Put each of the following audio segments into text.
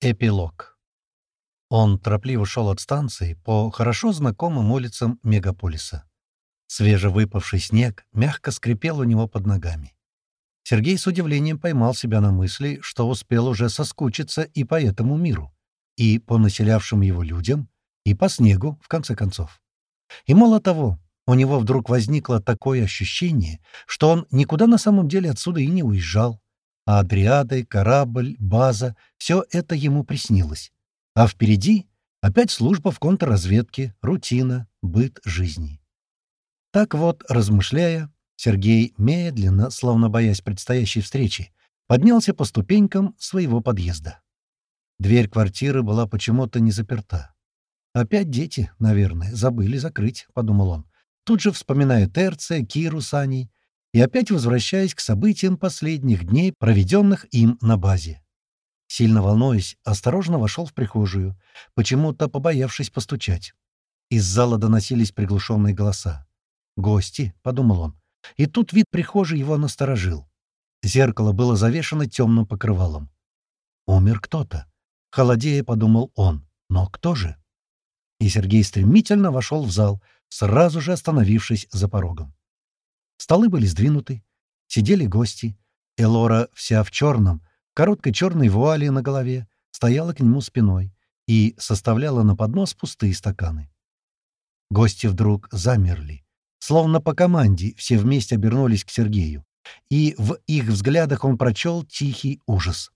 Эпилог. Он торопливо шел от станции по хорошо знакомым улицам мегаполиса. Свежевыпавший снег мягко скрипел у него под ногами. Сергей с удивлением поймал себя на мысли, что успел уже соскучиться и по этому миру, и по населявшим его людям, и по снегу, в конце концов. И мало того, у него вдруг возникло такое ощущение, что он никуда на самом деле отсюда и не уезжал, а Адриады, корабль, база — все это ему приснилось. А впереди опять служба в контрразведке, рутина, быт жизни. Так вот, размышляя, Сергей медленно, словно боясь предстоящей встречи, поднялся по ступенькам своего подъезда. Дверь квартиры была почему-то не заперта. «Опять дети, наверное, забыли закрыть», — подумал он. Тут же вспоминая Терция, Киру с Аней, и опять возвращаясь к событиям последних дней, проведенных им на базе. Сильно волнуясь, осторожно вошел в прихожую, почему-то побоявшись постучать. Из зала доносились приглушенные голоса. «Гости», — подумал он, и тут вид прихожей его насторожил. Зеркало было завешено темным покрывалом. «Умер кто-то», — холодея подумал он. «Но кто же?» И Сергей стремительно вошел в зал, сразу же остановившись за порогом. Столы были сдвинуты, сидели гости. Элора вся в черном, короткой черной вуали на голове, стояла к нему спиной и составляла на поднос пустые стаканы. Гости вдруг замерли. Словно по команде все вместе обернулись к Сергею, и в их взглядах он прочел тихий ужас.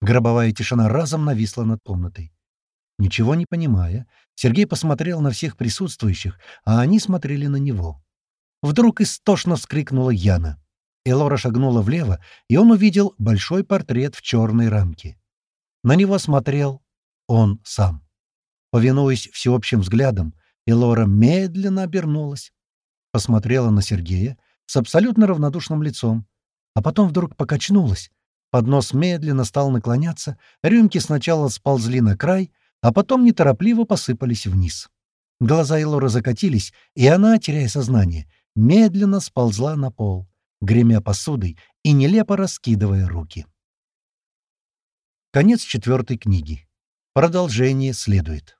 Гробовая тишина разом нависла над комнатой. Ничего не понимая, Сергей посмотрел на всех присутствующих, а они смотрели на него. Вдруг истошно вскрикнула Яна. Элора шагнула влево, и он увидел большой портрет в черной рамке. На него смотрел он сам. Повинуясь всеобщим взглядам, Элора медленно обернулась, посмотрела на Сергея с абсолютно равнодушным лицом, а потом вдруг покачнулась. Поднос медленно стал наклоняться, рюмки сначала сползли на край, а потом неторопливо посыпались вниз. Глаза Элоры закатились, и она, теряя сознание, медленно сползла на пол, гремя посудой и нелепо раскидывая руки. Конец четвертой книги. Продолжение следует.